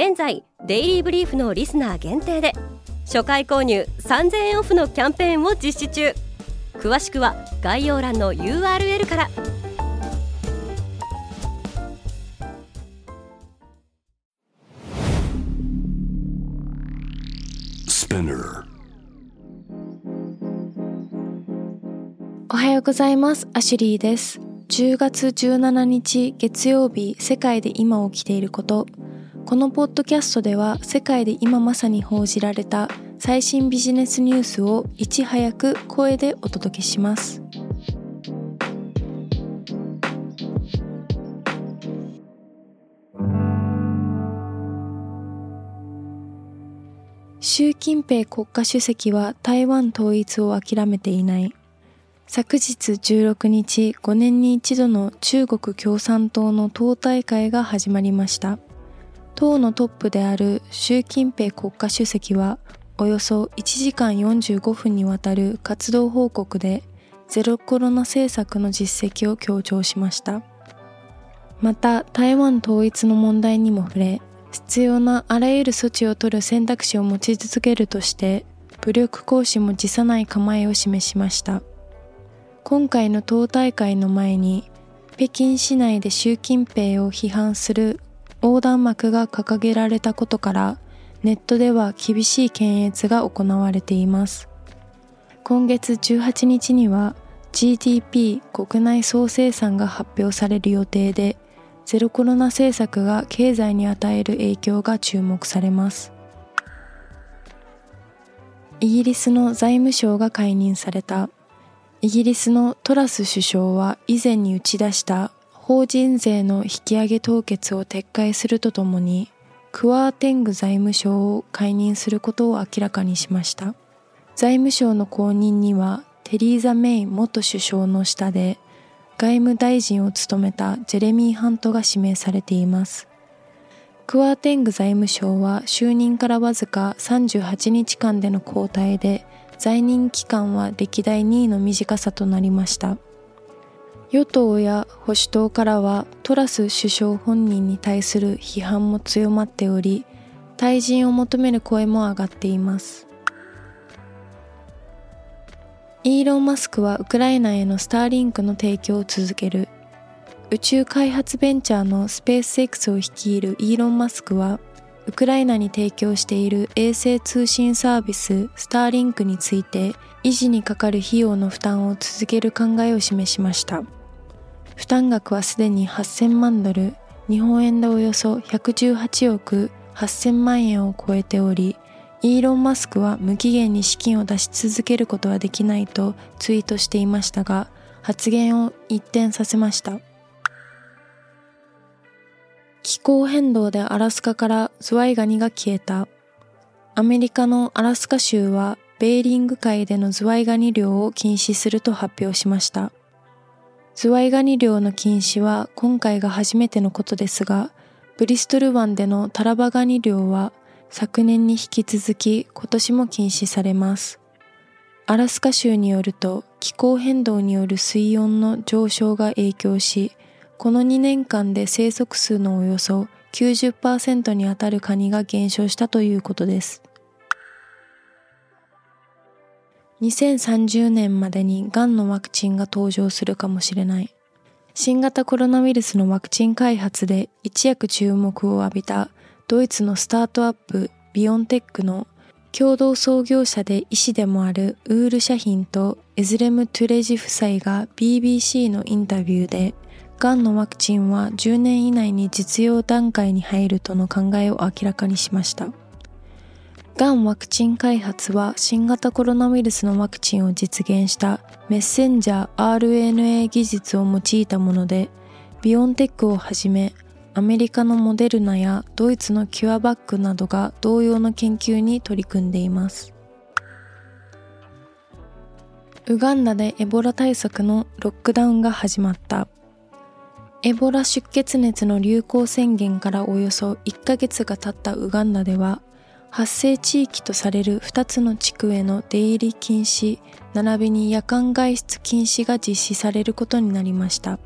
現在デイリーブリーフのリスナー限定で初回購入3000円オフのキャンペーンを実施中。詳しくは概要欄の URL から。おはようございます。アシュリーです。10月17日月曜日世界で今起きていることこのポッドキャストでは世界で今まさに報じられた最新ビジネスニュースをいち早く声でお届けします。習近平国家主席は台湾統一を諦めていない。昨日16日5年に一度の中国共産党の党大会が始まりました。党のトップである習近平国家主席はおよそ1時間45分にわたる活動報告でゼロコロナ政策の実績を強調しました。また台湾統一の問題にも触れ必要なあらゆる措置を取る選択肢を持ち続けるとして武力行使も辞さない構えを示しました。今回の党大会の前に北京市内で習近平を批判する横断幕が掲げられたことからネットでは厳しい検閲が行われています。今月18日には GDP 国内総生産が発表される予定でゼロコロナ政策が経済に与える影響が注目されます。イギリスの財務省が解任された。イギリスのトラス首相は以前に打ち出した法人税の引き上げ凍結を撤回するとともにクワーテング財務相を解任することを明らかにしました。財務省の後任にはテリーザ・メイ元首相の下で外務大臣を務めたジェレミー・ハントが指名されています。クワーテング財務省は就任からわずか38日間での交代で在任期間は歴代2位の短さとなりました。与党や保守党からはトラス首相本人に対する批判も強まっており退陣を求める声も上がっていますイーロン・マスクはウクライナへのスターリンクの提供を続ける宇宙開発ベンチャーのスペース X を率いるイーロン・マスクはウクライナに提供している衛星通信サービススターリンクについて維持にかかる費用の負担を続ける考えを示しました。負担額はすでに8000万ドル、日本円でおよそ118億8000万円を超えており、イーロン・マスクは無期限に資金を出し続けることはできないとツイートしていましたが、発言を一転させました。気候変動でアラスカからズワイガニが消えた。アメリカのアラスカ州はベーリング海でのズワイガニ漁を禁止すると発表しました。ズワイガニ漁の禁止は今回が初めてのことですが、ブリストル湾でのタラバガニ漁は昨年に引き続き今年も禁止されます。アラスカ州によると気候変動による水温の上昇が影響し、この2年間で生息数のおよそ90%にあたるカニが減少したということです。2030年までにがんのワクチンが登場するかもしれない。新型コロナウイルスのワクチン開発で一躍注目を浴びたドイツのスタートアップビオンテックの共同創業者で医師でもあるウール・シャヒンとエズレム・トゥレジ夫妻が BBC のインタビューで、がんのワクチンは10年以内に実用段階に入るとの考えを明らかにしました。がんワクチン開発は新型コロナウイルスのワクチンを実現したメッセンジャー RNA 技術を用いたもので、ビオンテックをはじめ、アメリカのモデルナやドイツのキュアバッグなどが同様の研究に取り組んでいます。ウガンダでエボラ対策のロックダウンが始まった。エボラ出血熱の流行宣言からおよそ1ヶ月が経ったウガンダでは発生地域とされる2つの地区への出入り禁止並びに夜間外出禁止が実施されることになりました。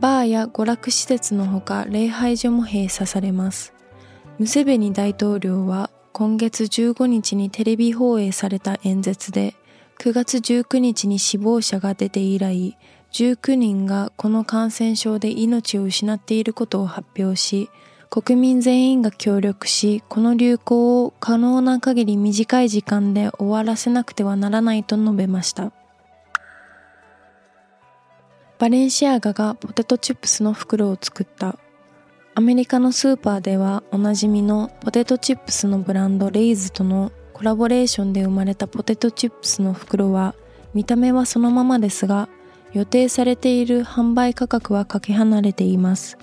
バーや娯楽施設のほか礼拝所も閉鎖されます。ムセベニ大統領は今月15日にテレビ放映された演説で9月19日に死亡者が出て以来19人がこの感染症で命を失っていることを発表し国民全員が協力しこの流行を可能な限り短い時間で終わらせなくてはならないと述べました。バレンシアガがポテトチップスの袋を作った。アメリカのスーパーではおなじみのポテトチップスのブランドレイズとのコラボレーションで生まれたポテトチップスの袋は見た目はそのままですが予定されている販売価格はかけ離れています。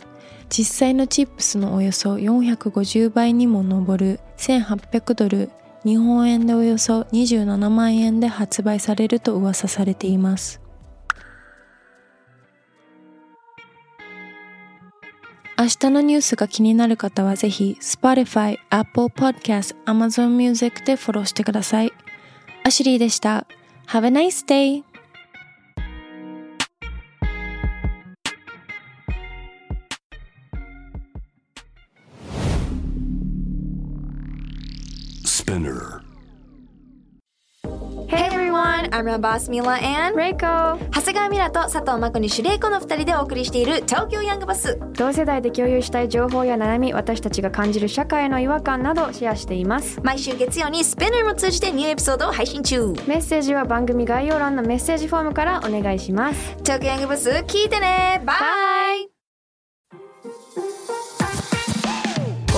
実際のチップスのおよそ450倍にも上る1800ドル日本円でおよそ27万円で発売されると噂されています明日のニュースが気になる方はぜひ Spotify、Apple Podcast、Amazon Music でフォローしてください。アシュリーでした。Have a nice day! Spinner. Hey everyone, I'm your boss Mila and Reiko. 長谷川ミラと佐藤真子にシュレイコの二人でお送りしている東京ヤングバス同世代で共有したい情報や悩み私たちが感じる社会の違和感などシェアしています。毎週月曜にスペナーも通じてニューエピソードを配信中。メッセージは番組概要欄のメッセージフォームからお願いします。東京ヤングバス聞いてね。バイこ